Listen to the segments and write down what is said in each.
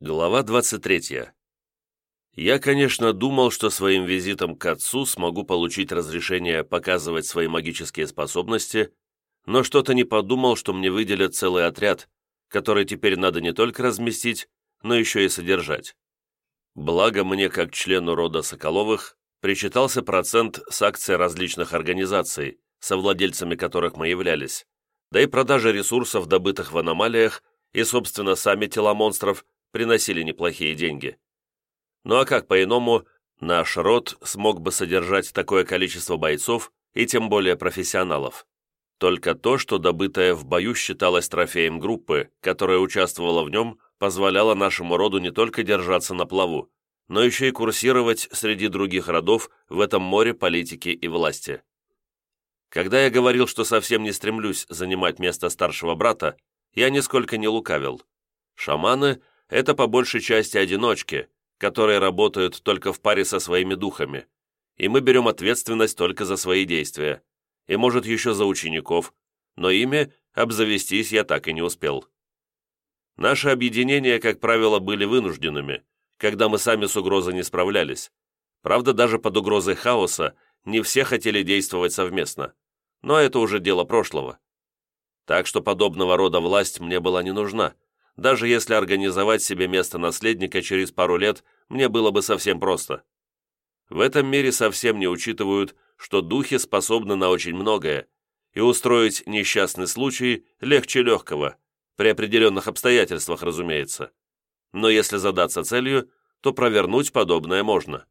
Глава 23. Я, конечно, думал, что своим визитом к отцу смогу получить разрешение показывать свои магические способности, но что-то не подумал, что мне выделят целый отряд, который теперь надо не только разместить, но еще и содержать. Благо мне, как члену рода Соколовых, причитался процент с акций различных организаций, совладельцами которых мы являлись, да и продажа ресурсов, добытых в аномалиях, и, собственно, сами тела монстров – приносили неплохие деньги. Ну а как по-иному, наш род смог бы содержать такое количество бойцов и тем более профессионалов? Только то, что добытое в бою считалось трофеем группы, которая участвовала в нем, позволяло нашему роду не только держаться на плаву, но еще и курсировать среди других родов в этом море политики и власти. Когда я говорил, что совсем не стремлюсь занимать место старшего брата, я нисколько не лукавил. Шаманы это по большей части одиночки, которые работают только в паре со своими духами, и мы берем ответственность только за свои действия, и, может, еще за учеников, но ими обзавестись я так и не успел. Наши объединения, как правило, были вынужденными, когда мы сами с угрозой не справлялись. Правда, даже под угрозой хаоса не все хотели действовать совместно, но это уже дело прошлого. Так что подобного рода власть мне была не нужна, даже если организовать себе место наследника через пару лет мне было бы совсем просто. В этом мире совсем не учитывают, что духи способны на очень многое, и устроить несчастный случай легче легкого, при определенных обстоятельствах, разумеется. Но если задаться целью, то провернуть подобное можно.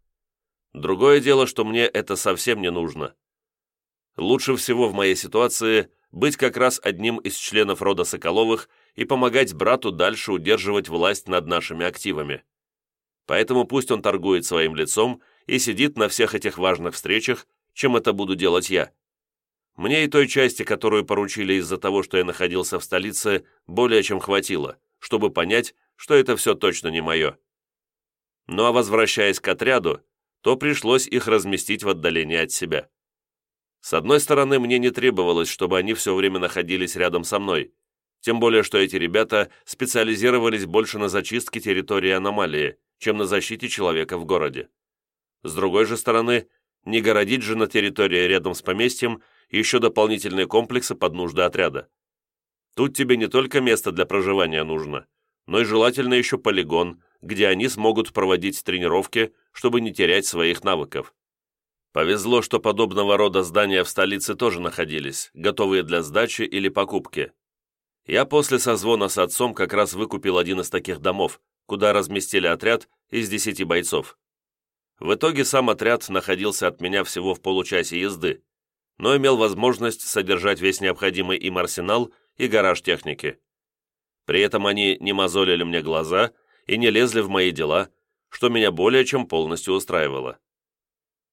Другое дело, что мне это совсем не нужно. Лучше всего в моей ситуации быть как раз одним из членов рода Соколовых и помогать брату дальше удерживать власть над нашими активами. Поэтому пусть он торгует своим лицом и сидит на всех этих важных встречах, чем это буду делать я. Мне и той части, которую поручили из-за того, что я находился в столице, более чем хватило, чтобы понять, что это все точно не мое. Ну а возвращаясь к отряду, то пришлось их разместить в отдалении от себя. С одной стороны, мне не требовалось, чтобы они все время находились рядом со мной, тем более, что эти ребята специализировались больше на зачистке территории аномалии, чем на защите человека в городе. С другой же стороны, не городить же на территории рядом с поместьем еще дополнительные комплексы под нужды отряда. Тут тебе не только место для проживания нужно, но и желательно еще полигон, где они смогут проводить тренировки, чтобы не терять своих навыков. Повезло, что подобного рода здания в столице тоже находились, готовые для сдачи или покупки. Я после созвона с отцом как раз выкупил один из таких домов, куда разместили отряд из десяти бойцов. В итоге сам отряд находился от меня всего в получасе езды, но имел возможность содержать весь необходимый им арсенал и гараж техники. При этом они не мозолили мне глаза и не лезли в мои дела, что меня более чем полностью устраивало.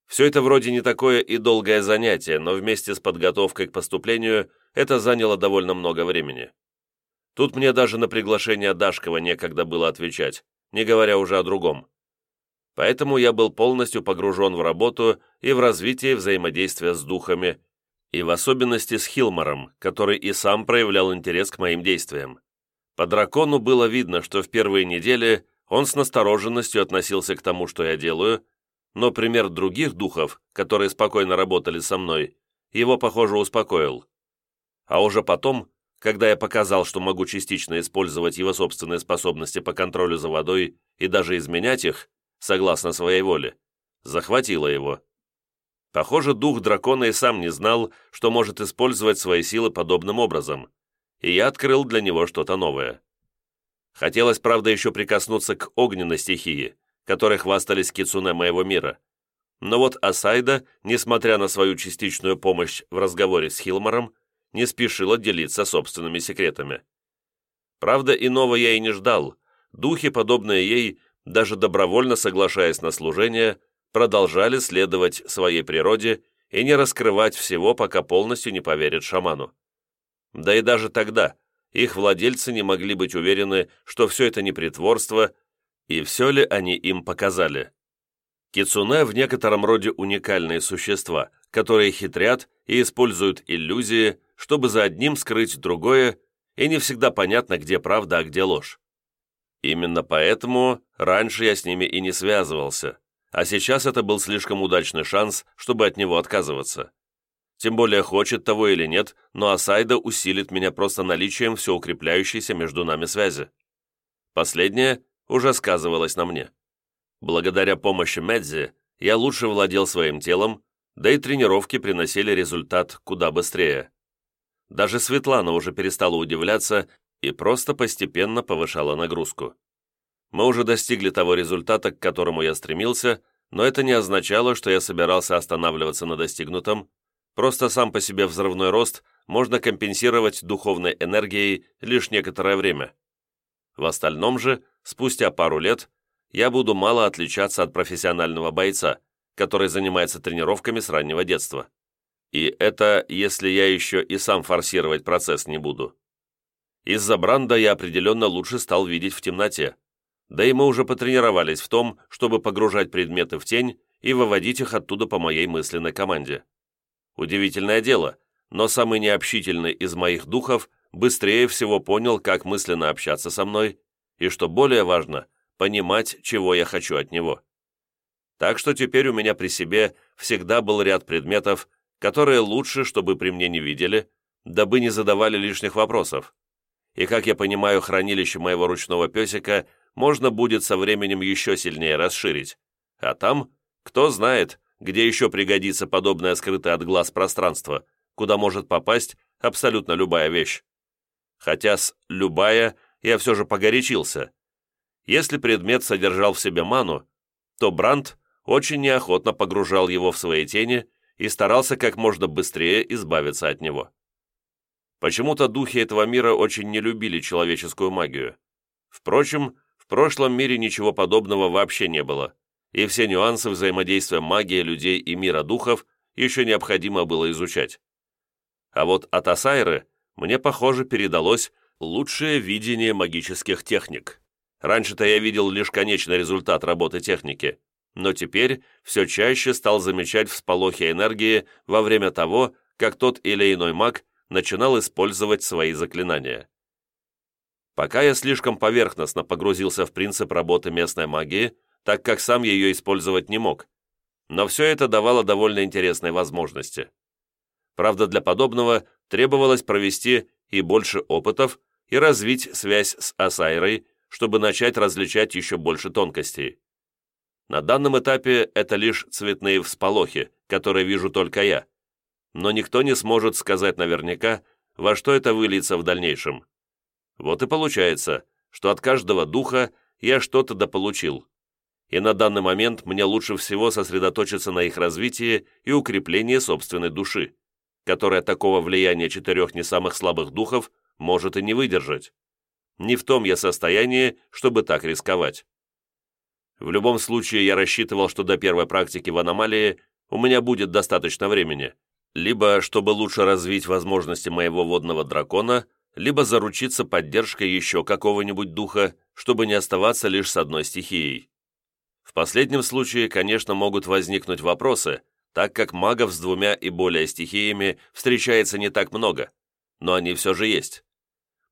Все это вроде не такое и долгое занятие, но вместе с подготовкой к поступлению это заняло довольно много времени. Тут мне даже на приглашение Дашкова некогда было отвечать, не говоря уже о другом. Поэтому я был полностью погружен в работу и в развитие взаимодействия с духами, и в особенности с Хилмором, который и сам проявлял интерес к моим действиям. По дракону было видно, что в первые недели он с настороженностью относился к тому, что я делаю, но пример других духов, которые спокойно работали со мной, его, похоже, успокоил. А уже потом, когда я показал, что могу частично использовать его собственные способности по контролю за водой и даже изменять их, согласно своей воле, захватило его. Похоже, дух дракона и сам не знал, что может использовать свои силы подобным образом, и я открыл для него что-то новое. Хотелось, правда, еще прикоснуться к огненной стихии, которой хвастались кицуне моего мира. Но вот Асайда, несмотря на свою частичную помощь в разговоре с Хилмором, не спешила делиться собственными секретами. Правда, иного я и не ждал. Духи, подобные ей, даже добровольно соглашаясь на служение, продолжали следовать своей природе и не раскрывать всего, пока полностью не поверят шаману. Да и даже тогда их владельцы не могли быть уверены, что все это не притворство и все ли они им показали? Кицуне в некотором роде уникальные существа, которые хитрят и используют иллюзии, чтобы за одним скрыть другое, и не всегда понятно, где правда, а где ложь. Именно поэтому раньше я с ними и не связывался, а сейчас это был слишком удачный шанс, чтобы от него отказываться. Тем более хочет того или нет, но Асайда усилит меня просто наличием все укрепляющейся между нами связи. Последнее уже сказывалось на мне. Благодаря помощи Медзи я лучше владел своим телом, да и тренировки приносили результат куда быстрее. Даже Светлана уже перестала удивляться и просто постепенно повышала нагрузку. Мы уже достигли того результата, к которому я стремился, но это не означало, что я собирался останавливаться на достигнутом, просто сам по себе взрывной рост можно компенсировать духовной энергией лишь некоторое время. В остальном же, спустя пару лет, я буду мало отличаться от профессионального бойца, который занимается тренировками с раннего детства. И это, если я еще и сам форсировать процесс не буду. Из-за бранда я определенно лучше стал видеть в темноте. Да и мы уже потренировались в том, чтобы погружать предметы в тень и выводить их оттуда по моей мысленной команде. Удивительное дело, но самый необщительный из моих духов быстрее всего понял, как мысленно общаться со мной, и, что более важно, понимать, чего я хочу от него. Так что теперь у меня при себе всегда был ряд предметов, которые лучше, чтобы при мне не видели, дабы не задавали лишних вопросов. И, как я понимаю, хранилище моего ручного песика можно будет со временем еще сильнее расширить. А там, кто знает, где еще пригодится подобное скрытое от глаз пространство, куда может попасть абсолютно любая вещь. Хотя с «любая» я все же погорячился. Если предмет содержал в себе ману, то Бранд очень неохотно погружал его в свои тени и старался как можно быстрее избавиться от него. Почему-то духи этого мира очень не любили человеческую магию. Впрочем, в прошлом мире ничего подобного вообще не было, и все нюансы взаимодействия магии людей и мира духов еще необходимо было изучать. А вот от Асайры мне, похоже, передалось лучшее видение магических техник. Раньше-то я видел лишь конечный результат работы техники, но теперь все чаще стал замечать всполохи энергии во время того, как тот или иной маг начинал использовать свои заклинания. Пока я слишком поверхностно погрузился в принцип работы местной магии, так как сам ее использовать не мог, но все это давало довольно интересные возможности. Правда, для подобного требовалось провести и больше опытов, и развить связь с Асайрой, чтобы начать различать еще больше тонкостей. На данном этапе это лишь цветные всполохи, которые вижу только я. Но никто не сможет сказать наверняка, во что это выльется в дальнейшем. Вот и получается, что от каждого духа я что-то дополучил. И на данный момент мне лучше всего сосредоточиться на их развитии и укреплении собственной души, которая такого влияния четырех не самых слабых духов может и не выдержать. Не в том я состоянии, чтобы так рисковать. В любом случае, я рассчитывал, что до первой практики в аномалии у меня будет достаточно времени, либо чтобы лучше развить возможности моего водного дракона, либо заручиться поддержкой еще какого-нибудь духа, чтобы не оставаться лишь с одной стихией. В последнем случае, конечно, могут возникнуть вопросы, так как магов с двумя и более стихиями встречается не так много, но они все же есть.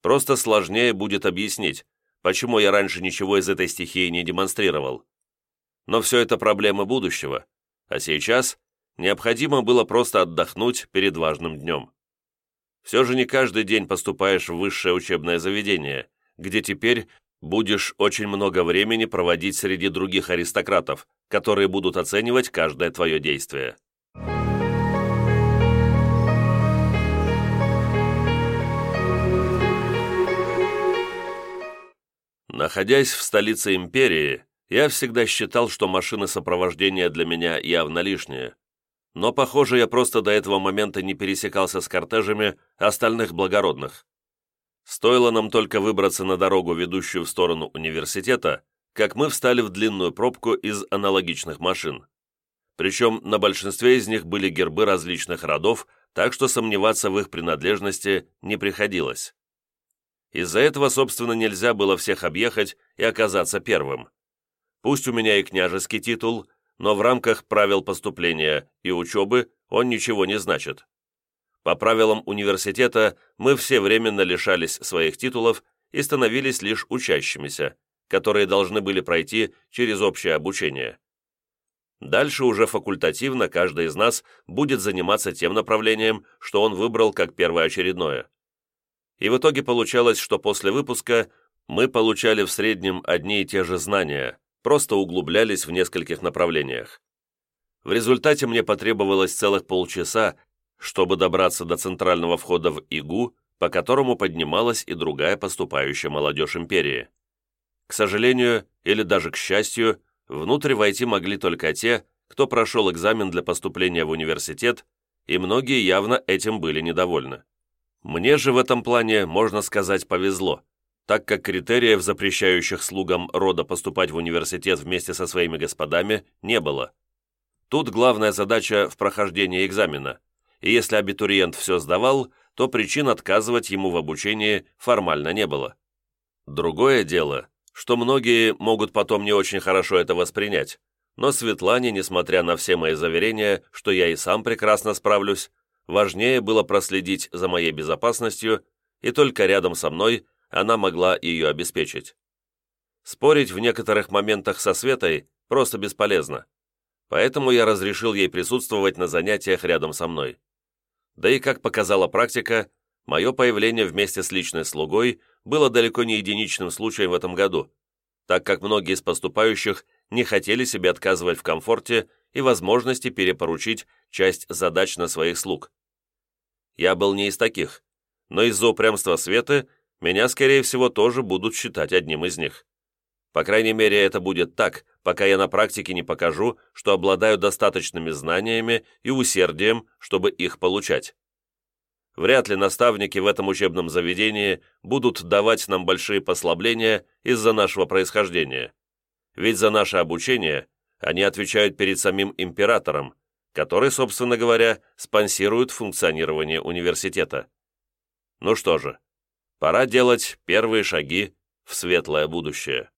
Просто сложнее будет объяснить, почему я раньше ничего из этой стихии не демонстрировал. Но все это проблемы будущего, а сейчас необходимо было просто отдохнуть перед важным днем. Все же не каждый день поступаешь в высшее учебное заведение, где теперь будешь очень много времени проводить среди других аристократов, которые будут оценивать каждое твое действие. Находясь в столице империи, я всегда считал, что машины сопровождения для меня явно лишние. Но, похоже, я просто до этого момента не пересекался с кортежами остальных благородных. Стоило нам только выбраться на дорогу, ведущую в сторону университета, как мы встали в длинную пробку из аналогичных машин. Причем на большинстве из них были гербы различных родов, так что сомневаться в их принадлежности не приходилось. Из-за этого, собственно, нельзя было всех объехать и оказаться первым. Пусть у меня и княжеский титул, но в рамках правил поступления и учебы он ничего не значит. По правилам университета мы все временно лишались своих титулов и становились лишь учащимися, которые должны были пройти через общее обучение. Дальше уже факультативно каждый из нас будет заниматься тем направлением, что он выбрал как первоочередное. И в итоге получалось, что после выпуска мы получали в среднем одни и те же знания, просто углублялись в нескольких направлениях. В результате мне потребовалось целых полчаса, чтобы добраться до центрального входа в ИГУ, по которому поднималась и другая поступающая молодежь империи. К сожалению, или даже к счастью, внутрь войти могли только те, кто прошел экзамен для поступления в университет, и многие явно этим были недовольны. Мне же в этом плане, можно сказать, повезло, так как критериев, запрещающих слугам рода поступать в университет вместе со своими господами, не было. Тут главная задача в прохождении экзамена, и если абитуриент все сдавал, то причин отказывать ему в обучении формально не было. Другое дело, что многие могут потом не очень хорошо это воспринять, но Светлане, несмотря на все мои заверения, что я и сам прекрасно справлюсь, важнее было проследить за моей безопасностью, и только рядом со мной она могла ее обеспечить. Спорить в некоторых моментах со Светой просто бесполезно поэтому я разрешил ей присутствовать на занятиях рядом со мной. Да и, как показала практика, мое появление вместе с личной слугой было далеко не единичным случаем в этом году, так как многие из поступающих не хотели себе отказывать в комфорте и возможности перепоручить часть задач на своих слуг. Я был не из таких, но из-за упрямства Светы меня, скорее всего, тоже будут считать одним из них. По крайней мере, это будет так, пока я на практике не покажу, что обладаю достаточными знаниями и усердием, чтобы их получать. Вряд ли наставники в этом учебном заведении будут давать нам большие послабления из-за нашего происхождения. Ведь за наше обучение они отвечают перед самим императором, который, собственно говоря, спонсирует функционирование университета. Ну что же, пора делать первые шаги в светлое будущее.